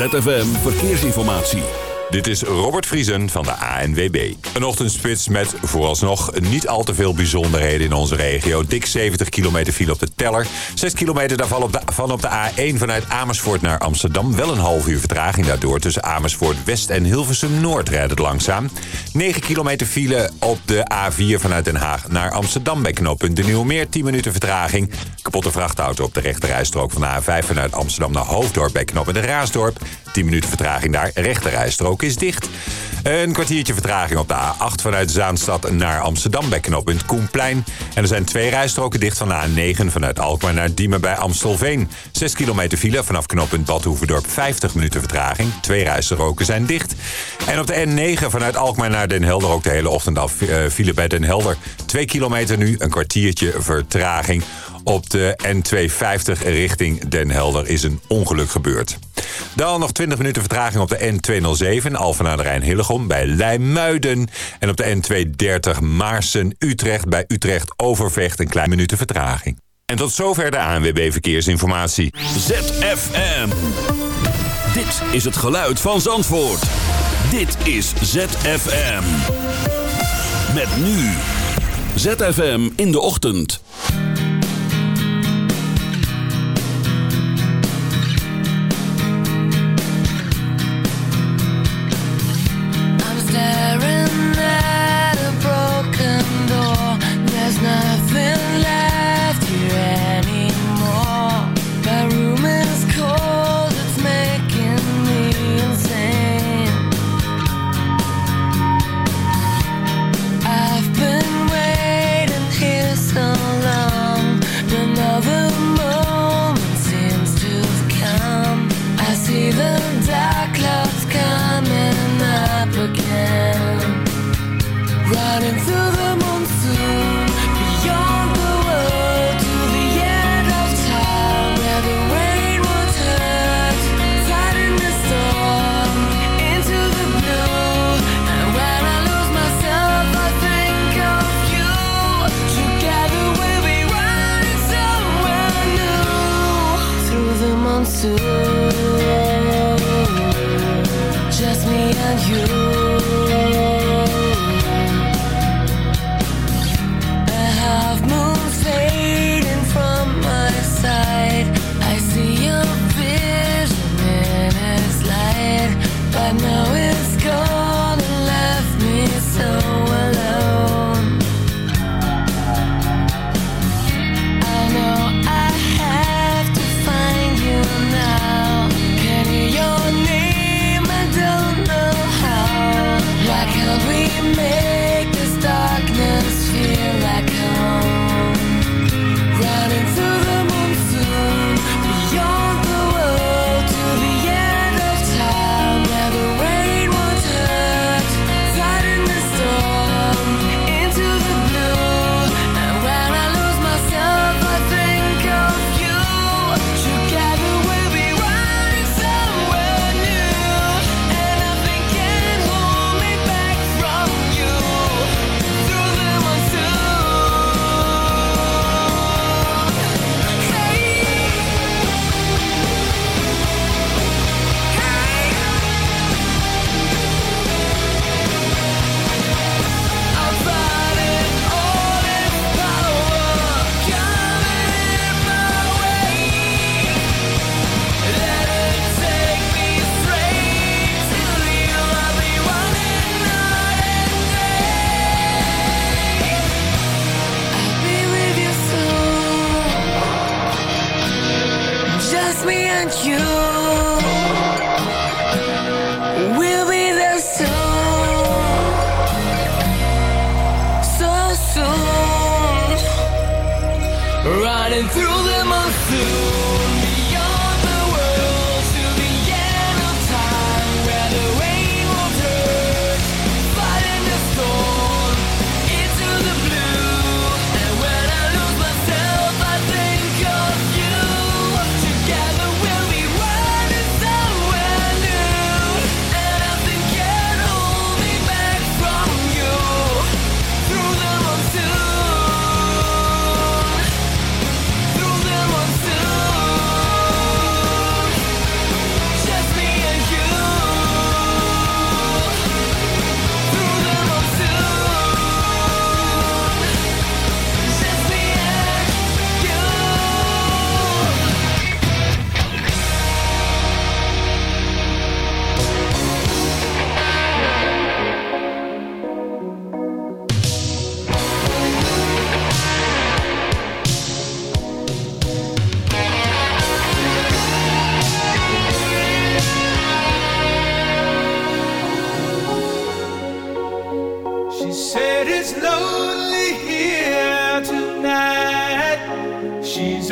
ZFM Verkeersinformatie. Dit is Robert Vriesen van de ANWB. Een ochtendspits met vooralsnog niet al te veel bijzonderheden in onze regio. Dik 70 kilometer file op de teller. 6 kilometer daarvan op de, van op de A1 vanuit Amersfoort naar Amsterdam. Wel een half uur vertraging daardoor. Tussen Amersfoort West en Hilversum Noord rijdt het langzaam. 9 kilometer file op de A4 vanuit Den Haag naar Amsterdam. Bij knooppunt De Nieuwmeer 10 minuten vertraging. Kapotte vrachtauto op de rechterrijstrook van de A5 vanuit Amsterdam naar Hoofddorp. Bij knooppunt De Raasdorp. 10 minuten vertraging daar. Rechterrijstrook is dicht. Een kwartiertje vertraging op de A8 vanuit Zaanstad naar Amsterdam bij knooppunt Koenplein. En er zijn twee rijstroken dicht van de A9 vanuit Alkmaar naar Diemen bij Amstelveen. 6 kilometer file vanaf knooppunt Badhoevedorp 50 minuten vertraging. Twee rijstroken zijn dicht. En op de N9 vanuit Alkmaar naar Den Helder ook de hele ochtend af eh, file bij Den Helder. 2 kilometer nu, een kwartiertje vertraging. Op de N250 richting Den Helder is een ongeluk gebeurd. Dan nog 20 minuten vertraging op de N207 Alphen aan de Rijn-Hillegom bij Leimuiden. En op de N230 Maarsen-Utrecht bij Utrecht-Overvecht een klein minuten vertraging. En tot zover de ANWB Verkeersinformatie. ZFM. Dit is het geluid van Zandvoort. Dit is ZFM. Met nu. ZFM in de ochtend.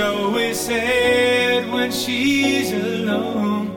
always sad when she's alone.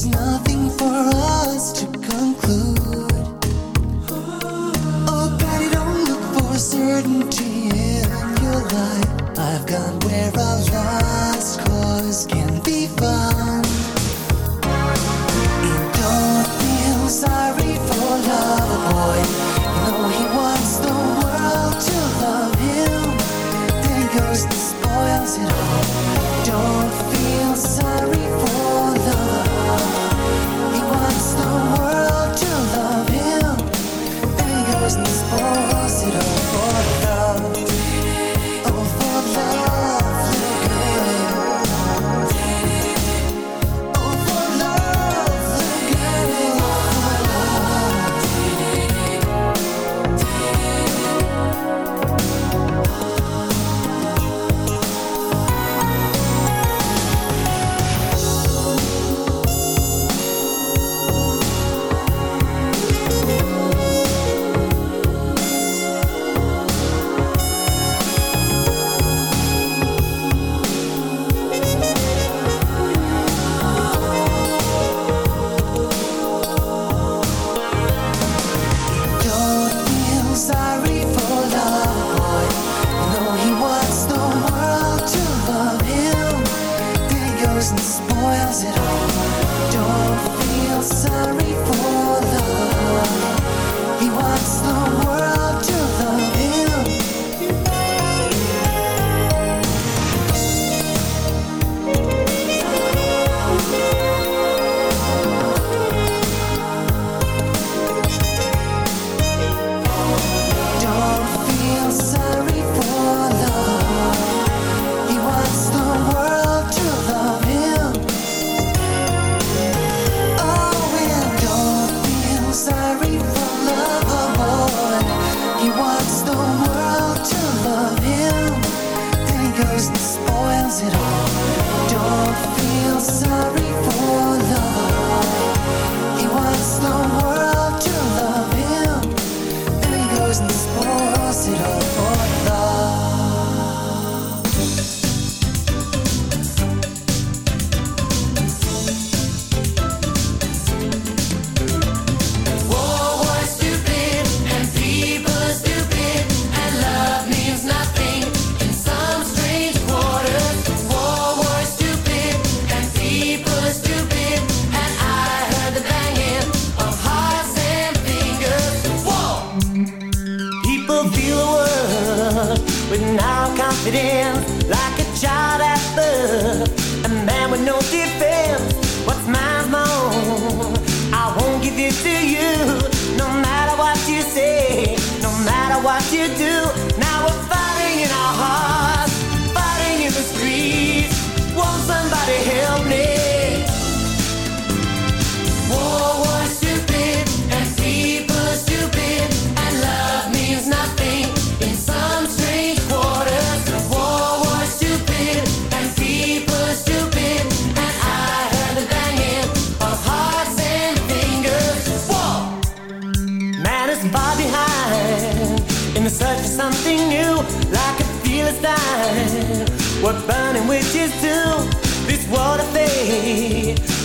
There's nothing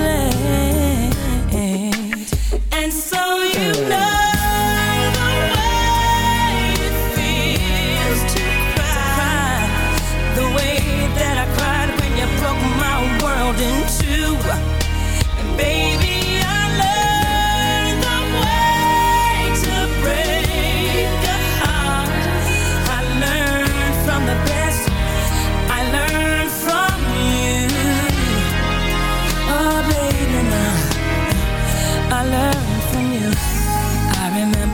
land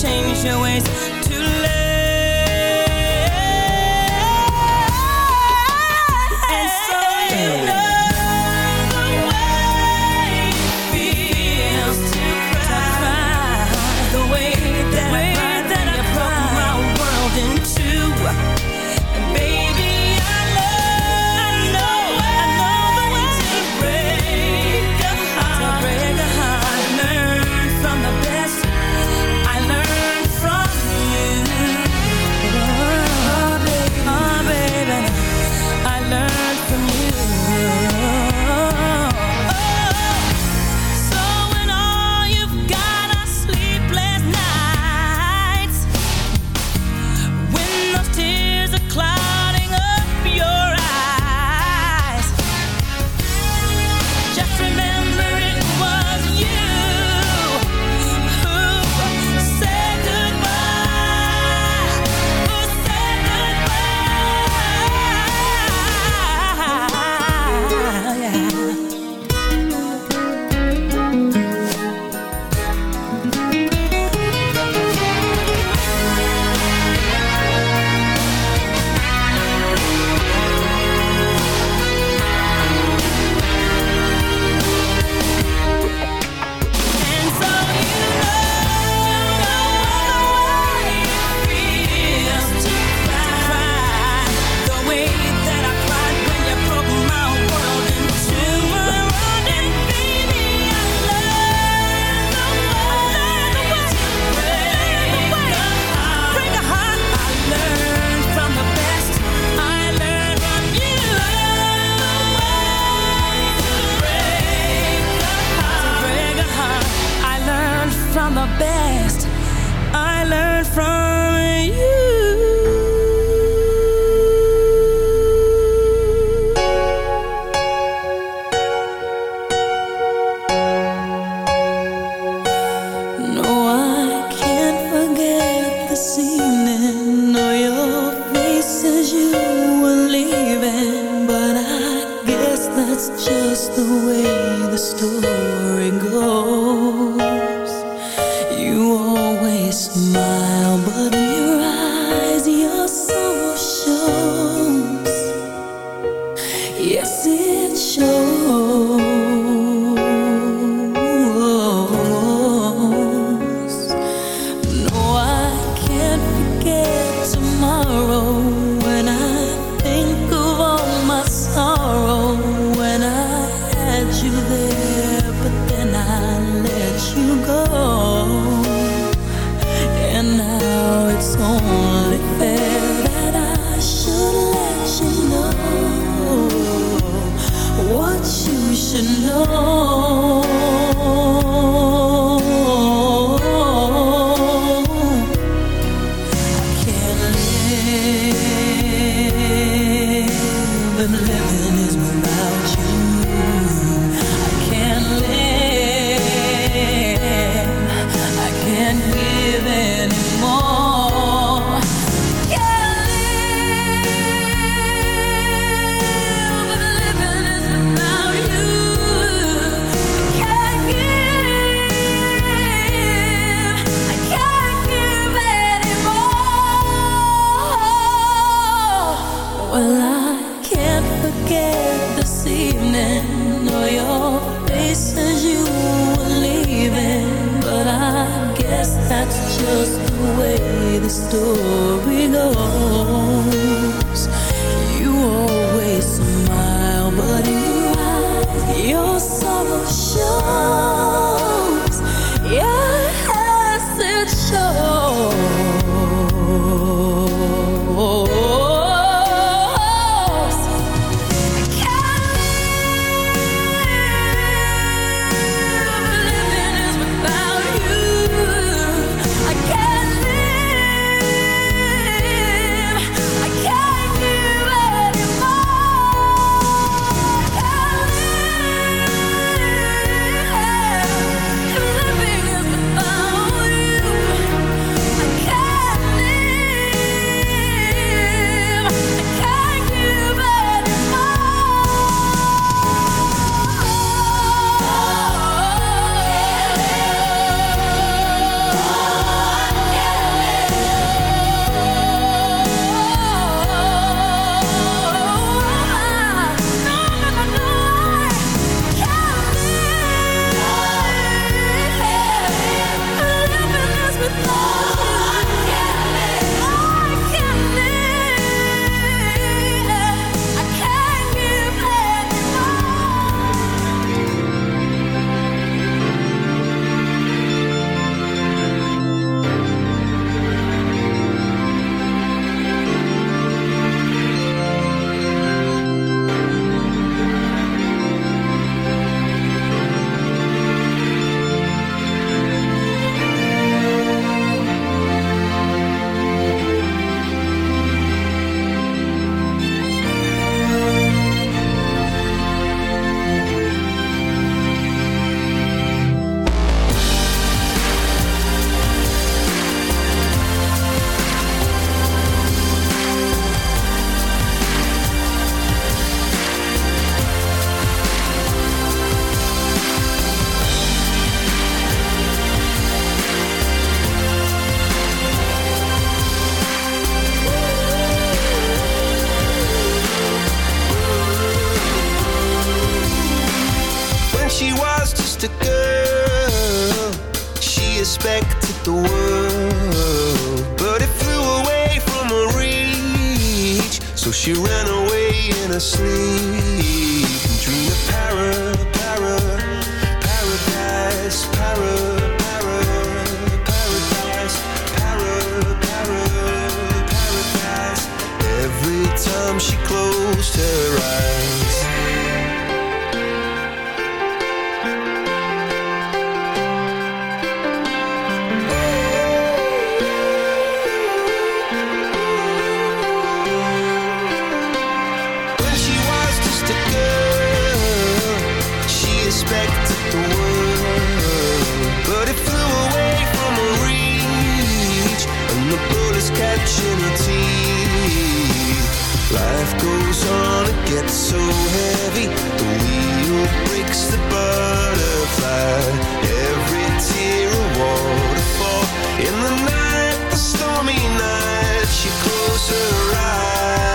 change your ways too late. And so you know. and living expected the world, but it flew away from her reach, and the bullets catching her teeth. Life goes on, it gets so heavy. The wheel breaks the butterfly. Every tear a waterfall. In the night, the stormy night, she closed her eyes.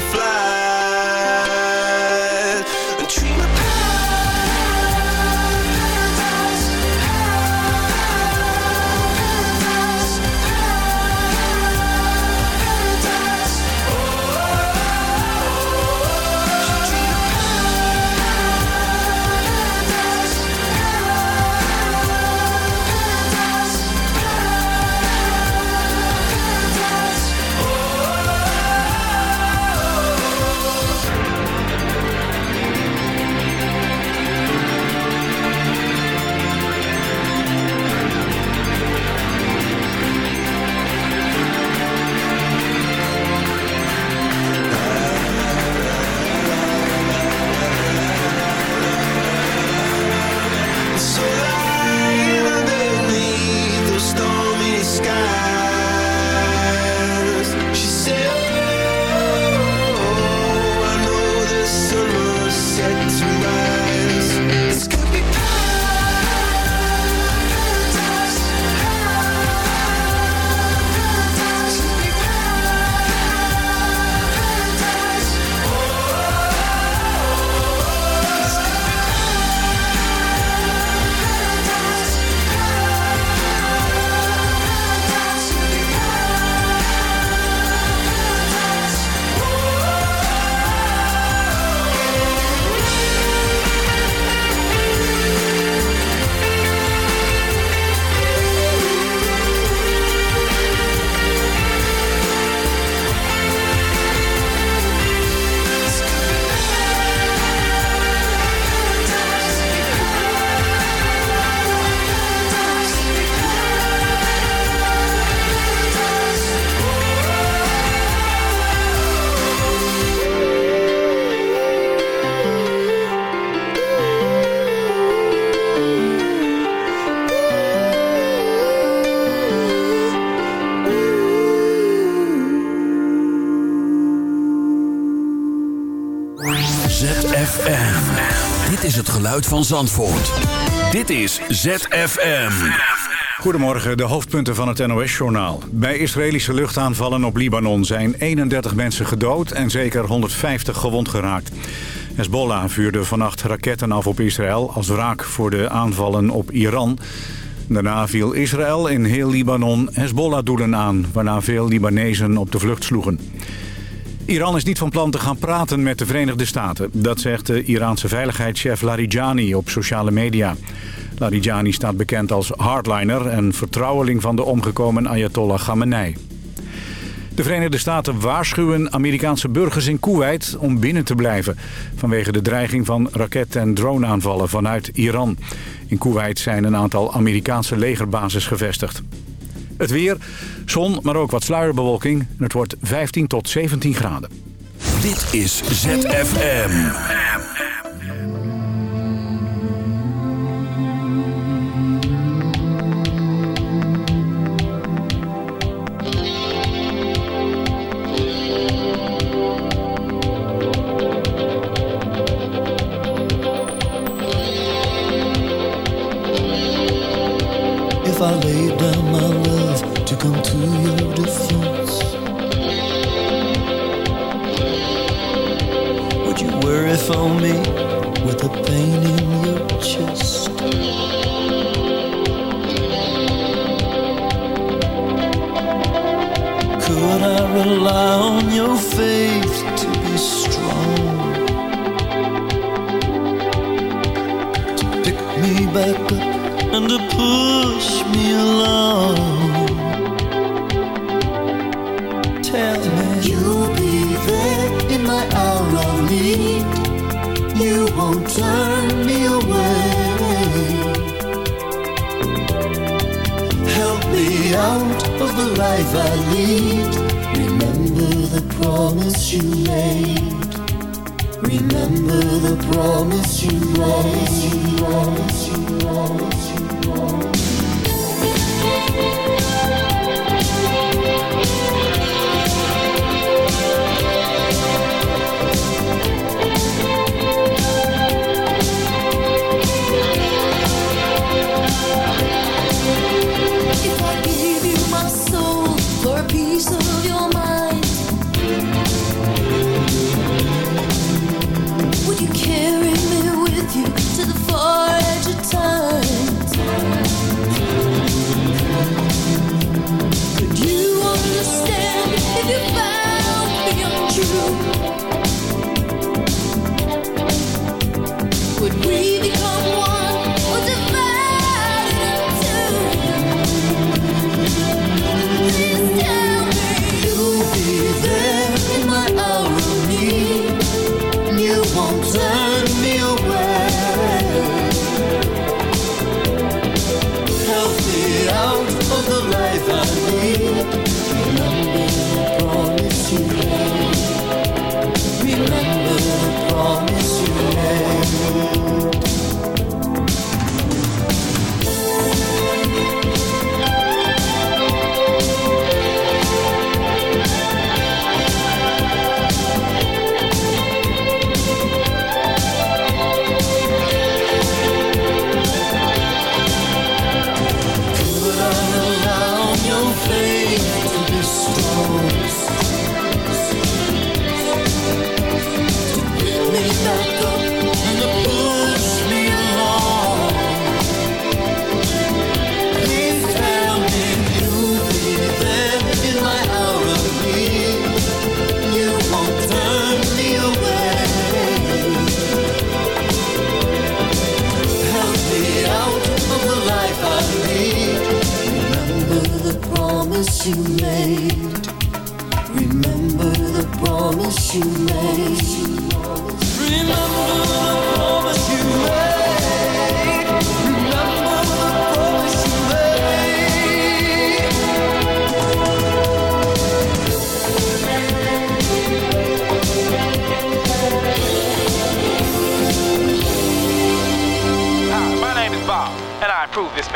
fly. Van Zandvoort. Dit is ZFM. Goedemorgen, de hoofdpunten van het NOS-journaal. Bij Israëlische luchtaanvallen op Libanon zijn 31 mensen gedood en zeker 150 gewond geraakt. Hezbollah vuurde vannacht raketten af op Israël als wraak voor de aanvallen op Iran. Daarna viel Israël in heel Libanon Hezbollah-doelen aan... waarna veel Libanezen op de vlucht sloegen. Iran is niet van plan te gaan praten met de Verenigde Staten. Dat zegt de Iraanse veiligheidschef Larijani op sociale media. Larijani staat bekend als hardliner en vertrouweling van de omgekomen Ayatollah Khamenei. De Verenigde Staten waarschuwen Amerikaanse burgers in Kuwait om binnen te blijven... vanwege de dreiging van raket- en droneaanvallen vanuit Iran. In Kuwait zijn een aantal Amerikaanse legerbases gevestigd. Het weer, zon, maar ook wat sluierbewolking. Het wordt 15 tot 17 graden. Dit is ZFM.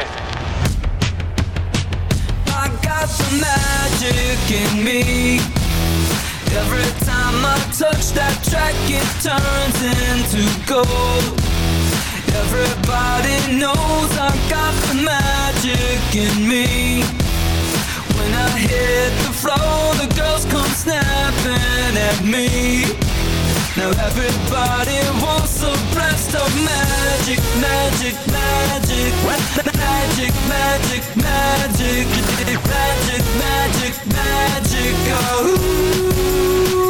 Message. I got the magic in me. Every time I touch that track, it turns into gold. Everybody knows I got the magic in me. When I hit the floor, the girls come snapping at me. Now everybody wants a blast of magic, magic, magic, magic, magic, magic, magic, magic, magic. Oh,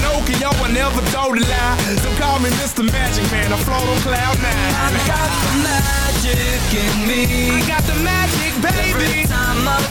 Pinocchio, I never told a lie. So call me Mr. Magic Man, I float on cloud nine. I got the magic in me. I got the magic, baby. Every time I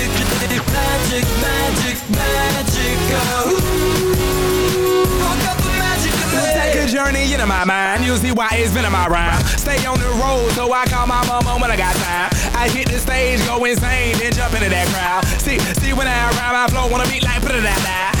my mind. You see why it's been in my rhyme. Stay on the road, so I call my mama when I got time. I hit the stage, go insane, then jump into that crowd. See, see when I rhyme, I flow wanna beat like put it out.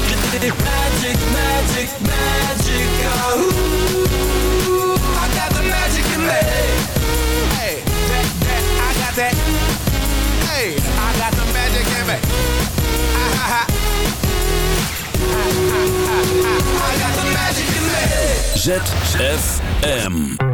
magic, magic. Oh, I got the magic in me. I got that. I got the magic in me. Ah, ah. I got the magic in me. ZFM.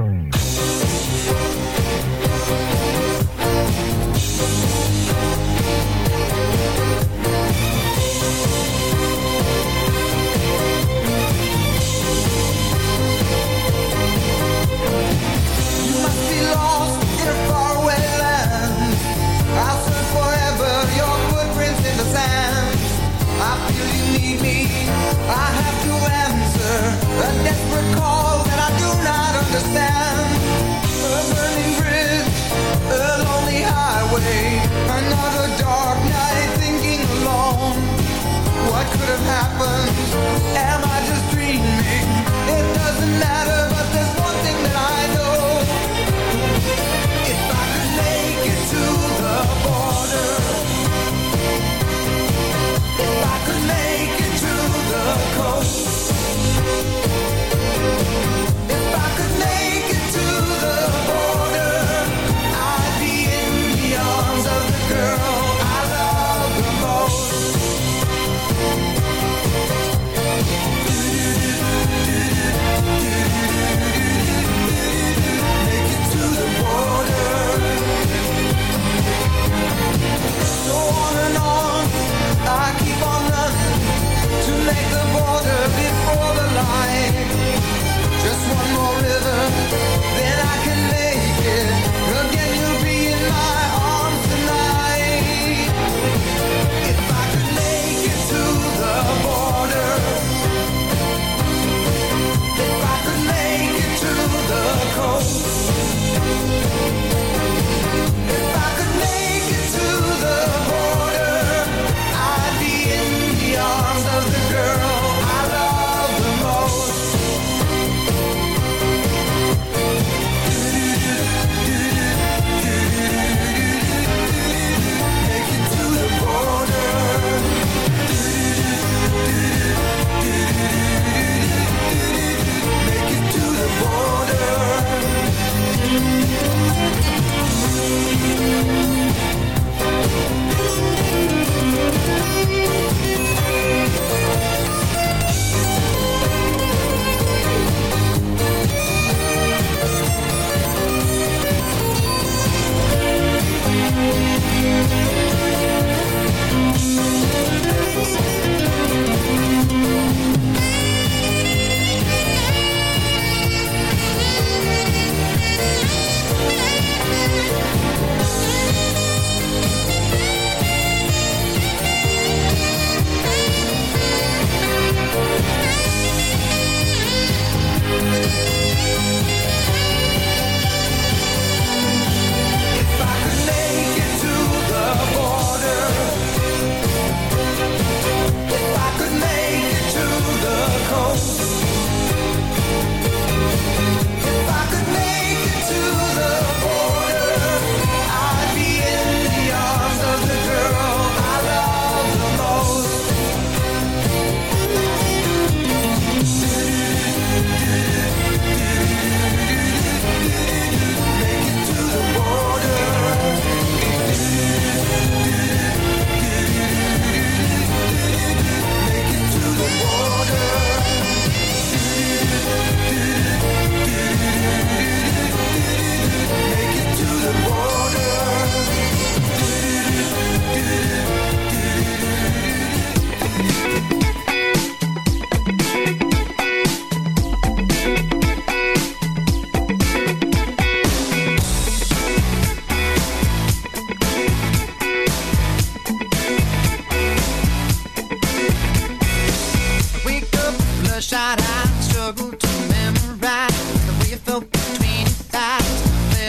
cross.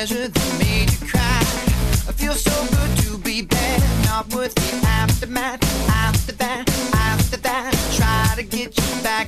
pleasure that made you cry. I feel so good to be bad, not worth the aftermath. After that, after that, try to get you back.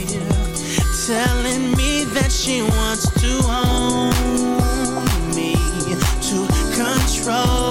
telling me that she wants to own me, to control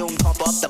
yung pop up the